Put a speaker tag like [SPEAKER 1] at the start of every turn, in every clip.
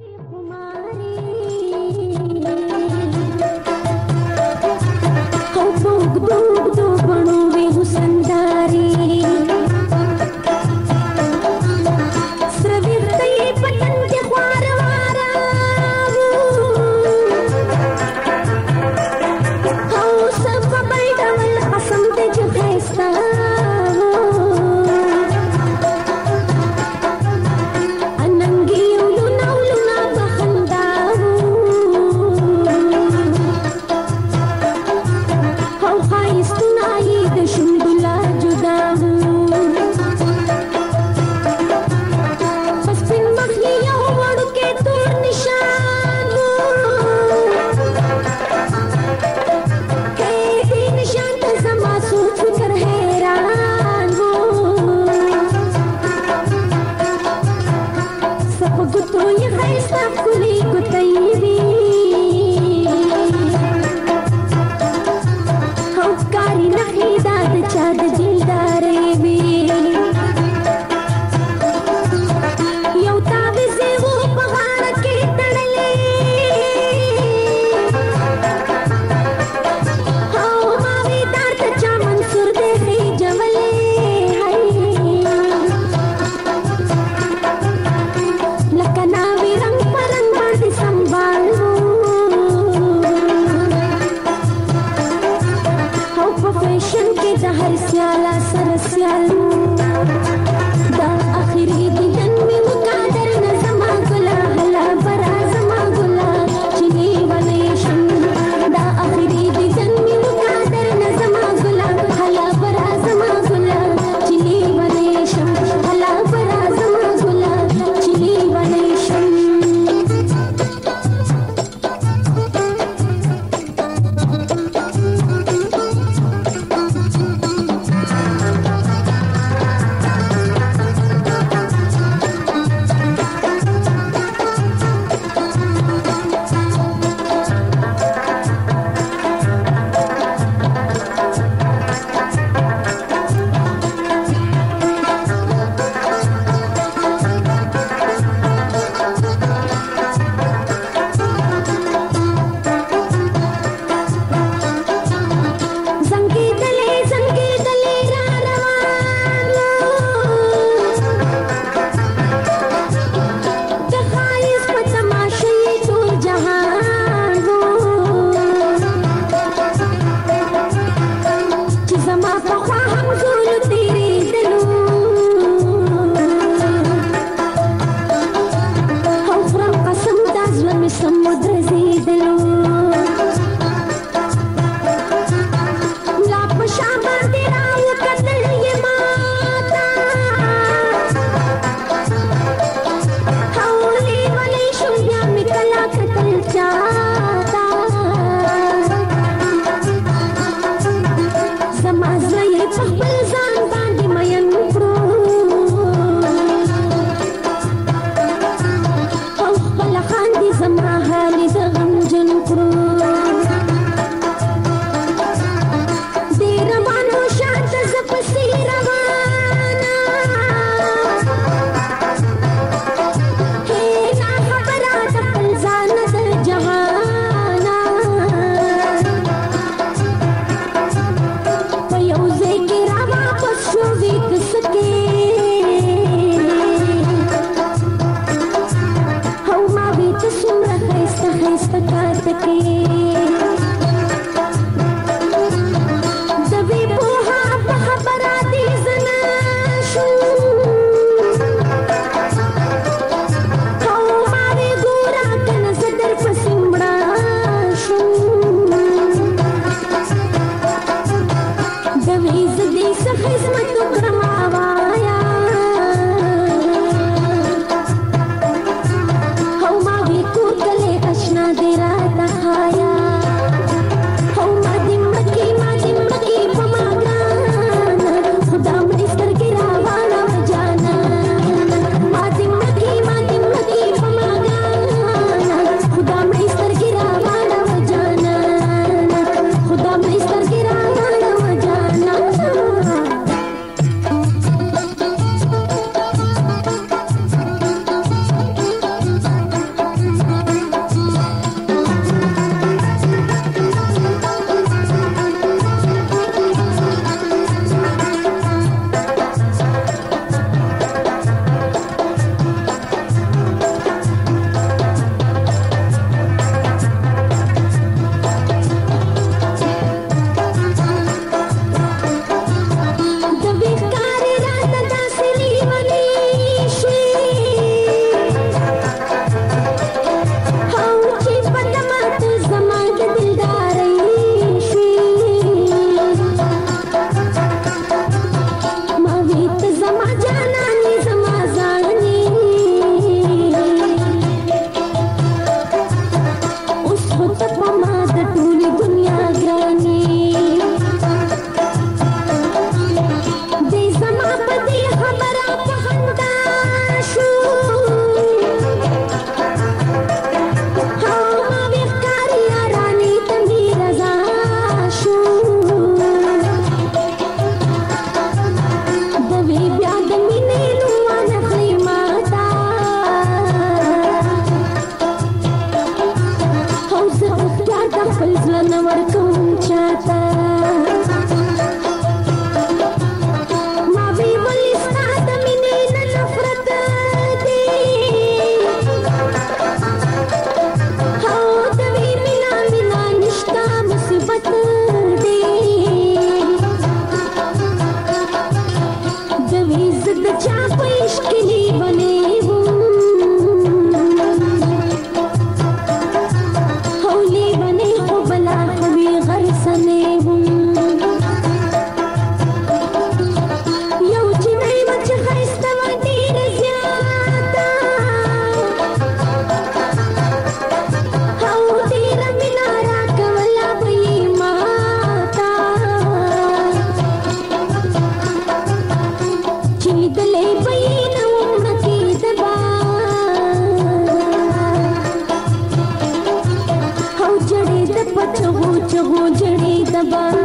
[SPEAKER 1] 衣服吗 bang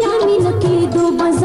[SPEAKER 1] ध्यान रखे दो बस